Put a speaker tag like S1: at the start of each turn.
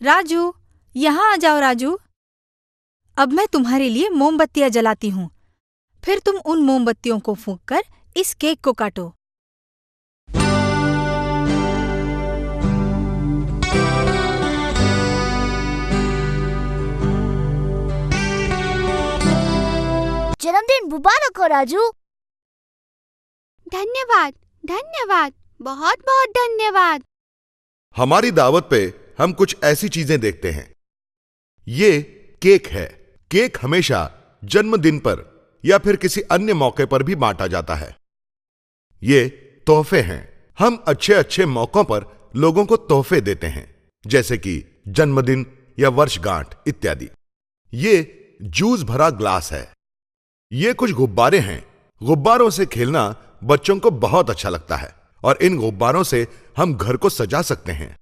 S1: राजू यहाँ आ जाओ राजू। अब मैं तुम्हारे लिए मोमबत्तियाँ जलाती हूँ। फिर तुम उन मोमबत्तियों को फूंक कर इस केक को काटो।
S2: जन्मदिन मुबारक हो राजू।
S3: धन्यवाद धन्यवाद बहुत बहुत धन्यवाद।
S4: हमारी दावत पे हम कुछ ऐसी चीज़ें देखते हैं। ये केक है। केक हमेशा जन्मदिन पर या फिर किसी अन्य मौके पर भी बांटा जाता है। ये तोहफे हैं। हम अच्छे अच्छे मौकों पर लोगों को तोहफे देते हैं, जैसे कि जन्मदिन या वर्षगांठ इत्यादि। ये जूस भरा ग्लास है। ये कुछ गुब्बारे हैं। गुब्बारों से खेलना बच्चों को बहुत अच्छा लगता है और इन गुब्बारों से हम घर को सजा सकते हैं।